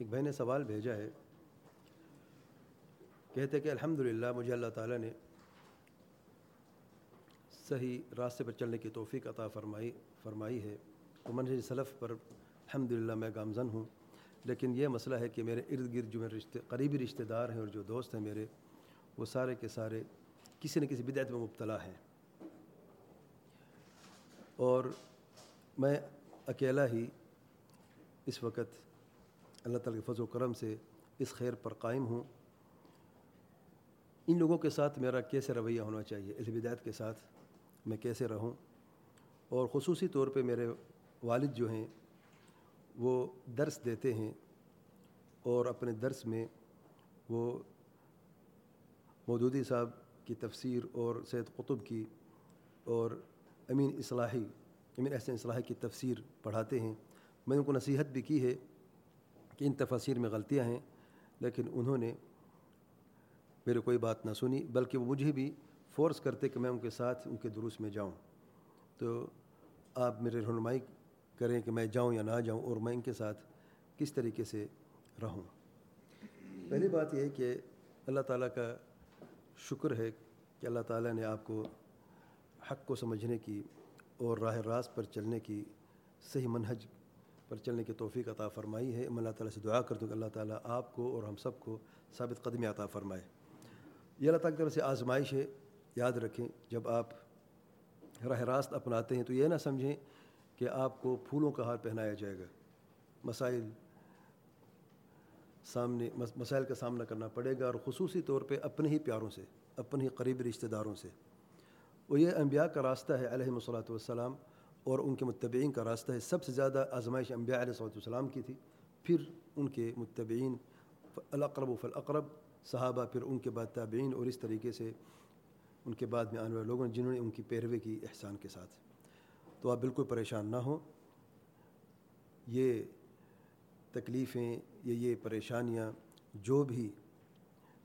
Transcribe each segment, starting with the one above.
ایک بہن نے سوال بھیجا ہے، کہتے کہ الحمدللہ مجھے اللہ تعالیٰ نے صحیح راستے پر چلنے کی توفیق عطا فرمائی فرمائی ہے۔ تو منہج سلف پر الحمدللہ میں گامزن ہوں۔ لیکن یہ مسئلہ ہے کہ میرے ارد گرد جو میرے رشتے قریبی رشتہ دار ہیں اور جو دوست ہیں میرے، وہ سارے کے سارے کسی نہ کسی بدعت میں مبتلا ہیں۔ اور میں اکیلا ہی اس وقت اللہ تعالیٰ کے فضل و کرم سے اس خیر پر قائم ہوں۔ ان لوگوں کے ساتھ میرا کیسے رویہ ہونا چاہیے؟ اس بدایت کے ساتھ میں کیسے رہوں؟ اور خصوصی طور پہ میرے والد جو ہیں، وہ درس دیتے ہیں اور اپنے درس میں وہ مودودی صاحب کی تفسیر اور سید قطب کی اور امین اصلاحی، امین احسن اصلاحی کی تفسیر پڑھاتے ہیں۔ میں ان کو نصیحت بھی کی ہے کہ ان تفسیر میں غلطیاں ہیں، لیکن انہوں نے میرے کوئی بات نہ سنی، بلکہ وہ مجھے بھی فورس کرتے کہ میں ان کے ساتھ ان کے دروس میں جاؤں۔ تو آپ میرے رہنمائی کریں کہ میں جاؤں یا نہ جاؤں اور میں ان کے ساتھ کس طریقے سے رہوں۔ پہلی بات یہ ہے کہ اللہ تعالیٰ کا شکر ہے کہ اللہ تعالیٰ نے آپ کو حق کو سمجھنے کی اور راہ راست پر چلنے کی صحیح منہج پر چلنے کی توفیق عطا فرمائی ہے۔ میں اللہ تعالیٰ سے دعا کر دوں کہ اللہ تعالیٰ آپ کو اور ہم سب کو ثابت قدمی عطا فرمائے۔ یہ اللہ تعالیٰ کی طرف سے آزمائش ہے۔ یاد رکھیں، جب آپ راہ راست اپناتے ہیں تو یہ نہ سمجھیں کہ آپ کو پھولوں کا ہار پہنایا جائے گا۔ مسائل سامنے، مسائل کا سامنا کرنا پڑے گا اور خصوصی طور پہ اپنے ہی پیاروں سے، اپنے ہی قریبی رشتہ داروں سے۔ وہ یہ انبیاء کا راستہ ہے علیہ صلاۃ والسلام۔ اور ان کے متبعین کا راستہ ہے۔ سب سے زیادہ آزمائش انبیاء علیہ صلاۃ والسلام کی تھی۔ پھر ان کے متبعین الاقرب و فلاقرب صحابہ پھر ان کے بعد تابعین اور اس طریقے سے ان کے بعد میں آنے والے لوگوں جنہوں نے ان کی پیروی کی احسان کے ساتھ۔ تو آپ بالکل پریشان نہ ہوں۔ یہ تکلیفیں یا یہ پریشانیاں جو بھی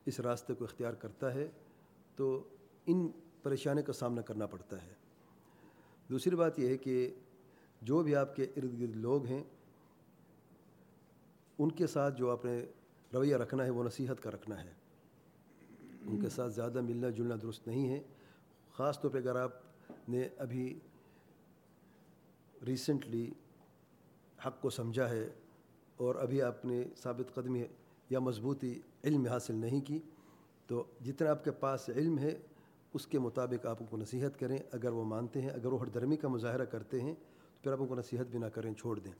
اس راستے کو اختیار کرتا ہے، تو ان پریشانی کا سامنا کرنا پڑتا ہے۔ دوسری بات یہ ہے کہ جو بھی آپ کے ارد گرد لوگ ہیں، ان کے ساتھ جو آپ نے رویہ رکھنا ہے، وہ نصیحت کا رکھنا ہے۔ ان کے ساتھ زیادہ ملنا جلنا درست نہیں ہے۔ خاص طور پہ اگر آپ نے ابھی ریسنٹلی حق کو سمجھا ہے اور ابھی آپ نے ثابت قدمی یا مضبوطی علم حاصل نہیں کی، تو جتنا آپ کے پاس علم ہے اس کے مطابق آپ ان کو نصیحت کریں، اگر وہ مانتے ہیں، اگر وہ ہر درمی کا مظاہرہ کرتے ہیں، تو پھر آپ ان کو نصیحت بھی نہ کریں، چھوڑ دیں۔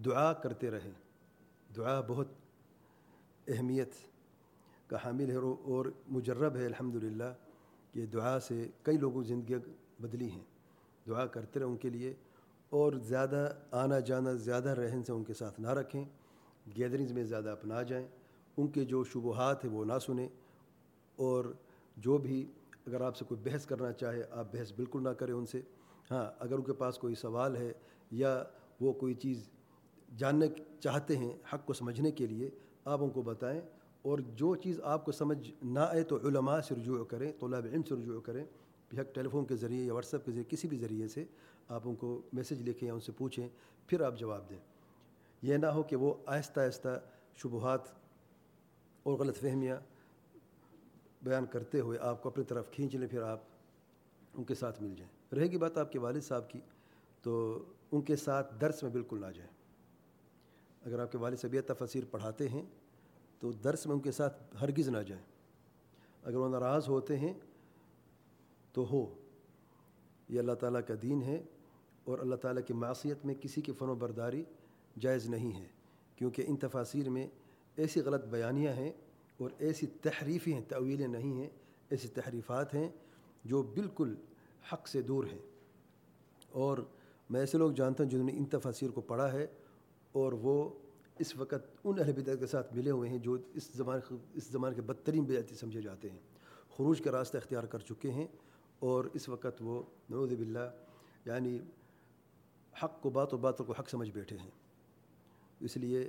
دعا کرتے رہیں۔ دعا بہت اہمیت کا حامل ہے اور مجرب ہے الحمد للہ کہ دعا سے کئی لوگوں کی زندگیاں بدلی ہیں۔ دعا کرتے رہیں ان کے لیے اور زیادہ آنا جانا، زیادہ رہن سے ان کے ساتھ نہ رکھیں۔ گیدرنگز میں زیادہ اپنا جائیں۔ ان کے جو شبہات ہیں وہ نہ سنیں اور جو بھی اگر آپ سے کوئی بحث کرنا چاہے، آپ بحث بالکل نہ کریں ان سے۔ ہاں اگر ان کے پاس کوئی سوال ہے یا وہ کوئی چیز جاننے چاہتے ہیں حق کو سمجھنے کے لیے، آپ ان کو بتائیں۔ اور جو چیز آپ کو سمجھ نہ آئے تو علماء سے رجوع کریں، طلاب علم سے رجوع کریں۔ حق ٹیلی فون کے ذریعے یا واٹس ایپ کے ذریعے، کسی بھی ذریعے سے آپ ان کو میسج لکھیں یا ان سے پوچھیں، پھر آپ جواب دیں۔ یہ نہ ہو کہ وہ آہستہ آہستہ شبہات اور غلط فہمیاں بیان کرتے ہوئے آپ کو اپنی طرف کھینچ لیں، پھر آپ ان کے ساتھ مل جائیں۔ رہے گی بات آپ کے والد صاحب کی، تو ان کے ساتھ درس میں بالکل نہ جائیں۔ اگر آپ کے والد صبیت تفسیر پڑھاتے ہیں، تو درس میں ان کے ساتھ ہرگز نہ جائیں۔ اگر وہ ناراض ہوتے ہیں، تو ہو، یہ اللہ تعالیٰ کا دین ہے اور اللہ تعالیٰ کی معصیت میں کسی کی فن و برداری جائز نہیں ہے، کیونکہ ان تفاصیر میں ایسی غلط بیانیاں ہیں اور ایسی تحریفی ہیں طویلیں نہیں ہیں، ایسی تحریفات ہیں جو بالکل حق سے دور ہیں۔ اور میں ایسے لوگ جانتا ہوں جنہوں نے ان تفاصیر کو پڑھا ہے اور وہ اس وقت ان اہل بدعت کے ساتھ ملے ہوئے ہیں جو اس زمانے اس زمانے کے بدترین بدعتی سمجھے جاتے ہیں۔ خروج کا راستہ اختیار کر چکے ہیں اور اس وقت وہ نعوذ باللہ یعنی حق کو بات و باتوں کو حق سمجھ بیٹھے ہیں۔ اس لیے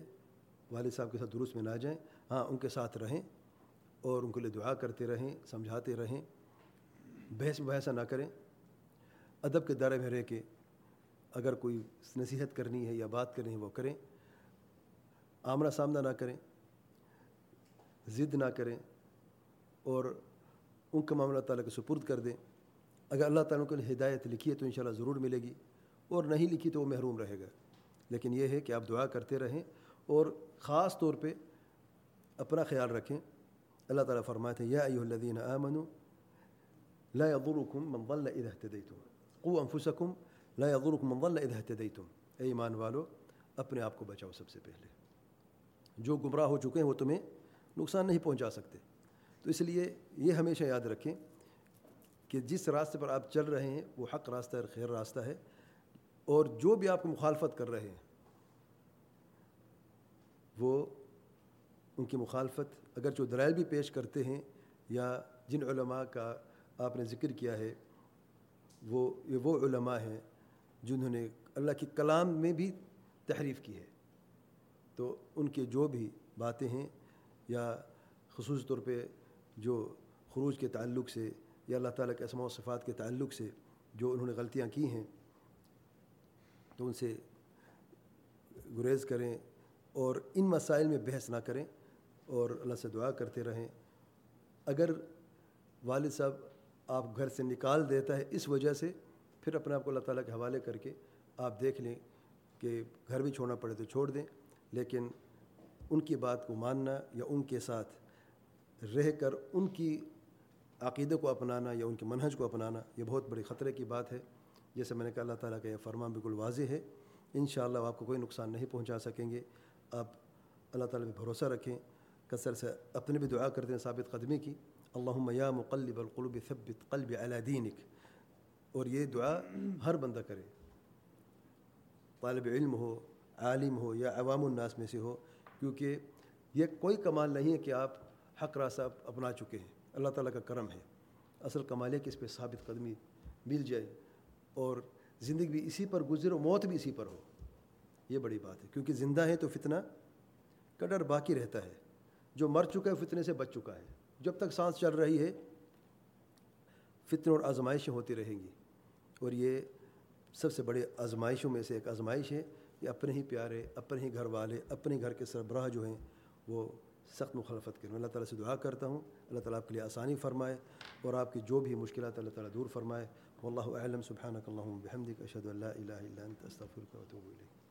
والد صاحب کے ساتھ درست میں نہ جائیں۔ ہاں ان کے ساتھ رہیں اور ان کے لیے دعا کرتے رہیں، سمجھاتے رہیں۔ بحث بحثہ نہ کریں۔ ادب کے دائرے میں رہ کے اگر کوئی نصیحت کرنی ہے یا بات کرنی ہے وہ کریں۔ آمنا سامنا نہ کریں۔ ضد نہ کریں۔ اور ان کا معاملہ تعالیٰ کے سپرد کر دیں۔ اگر اللہ تعالیٰ کو ہدایت لکھی ہے تو انشاءاللہ ضرور ملے گی۔ اور نہیں لکھی تو وہ محروم رہے گا۔ لیکن یہ ہے کہ آپ دعا کرتے رہیں اور خاص طور پہ اپنا خیال رکھیں۔ اللہ تعالیٰ فرماتے ہیں، یا ایوہ الذین آمنوا، لا يضركم من ضل اذا اهتديتم قوا انفسكم لا يضركم من ضل اذا اهتديتم اے ایمان والو، اپنے آپ کو بچاؤ سب سے پہلے۔ جو گمراہ ہو چکے ہیں، وہ تمہیں نقصان نہیں پہنچا سکتے۔ تو اس لیے یہ ہمیشہ یاد رکھیں کہ جس راستے پر آپ چل رہے ہیں، وہ حق راستہ ہے خیر راستہ ہے۔ اور جو بھی آپ کو مخالفت کر رہے ہیں، وہ ان کی مخالفت اگر جو دلائل بھی پیش کرتے ہیں یا جن علماء کا آپ نے ذکر کیا ہے، وہ یہ وہ علماء ہیں جنہوں نے اللہ کی کلام میں بھی تحریف کی ہے۔ تو ان کے جو بھی باتیں ہیں یا خصوصی طور پہ جو خروج کے تعلق سے یا اللہ تعالیٰ کے اسماء و صفات کے تعلق سے جو انہوں نے غلطیاں کی ہیں، تو ان سے گریز کریں اور ان مسائل میں بحث نہ کریں۔ اور اللہ سے دعا کرتے رہیں۔ اگر والد صاحب آپ گھر سے نکال دیتا ہے اس وجہ سے، پھر اپنے آپ کو اللہ تعالیٰ کے حوالے کر کے آپ دیکھ لیں کہ گھر بھی چھوڑنا پڑے تو چھوڑ دیں، لیکن ان کی بات کو ماننا یا ان کے ساتھ رہ کر ان کی عقیدے کو اپنانا یا ان کے منہج کو اپنانا، یہ بہت بڑی خطرے کی بات ہے۔ جیسے میں نے کہا، اللہ تعالیٰ کا یہ فرمان بالکل واضح ہے۔ انشاءاللہ آپ کو کوئی نقصان نہیں پہنچا سکیں گے۔ آپ اللہ تعالیٰ پہ بھروسہ رکھیں۔ کثر سے اپنے بھی دعا کرتے ہیں ثابت قدمی کی، اللہم یا مقلب القلوب ثبت قلب علی دینک۔ اور یہ دعا ہر بندہ کرے۔ طالب علم ہو، عالم ہو یا عوام الناس میں سے ہو، کیونکہ یہ کوئی کمال نہیں ہے کہ آپ حق راستہ اپنا چکے ہیں۔ اللہ تعالیٰ کا کرم ہے۔ اصل کمال ہے کہ اس پہ ثابت قدمی مل جائے۔ اور زندگی بھی اسی پر گزر و موت بھی اسی پر ہو۔ یہ بڑی بات ہے۔ کیونکہ زندہ ہے تو فتنہ کا ڈر باقی رہتا ہے۔ جو مر چکا ہے، فتنے سے بچ چکا ہے۔ جب تک سانس چل رہی ہے فتن اور آزمائشیں ہوتی رہیں گی۔ اور یہ سب سے بڑے آزمائشوں میں سے ایک آزمائش ہے کہ اپنے ہی پیارے، اپنے ہی گھر والے، اپنے گھر کے سربراہ جو ہیں، وہ سخت مخالفت کریں۔ اللہ تعالیٰ سے دعا کرتا ہوں۔ اللہ تعالیٰ آپ کے لیے آسانی فرمائے اور آپ کی جو بھی مشکلات اللہ تعالیٰ دور فرمائے۔ واللہ اعلم۔ سبحانک اللہم بحمدک اشہد ان لا الہ الا انت، استغفرک و اتوب الیک۔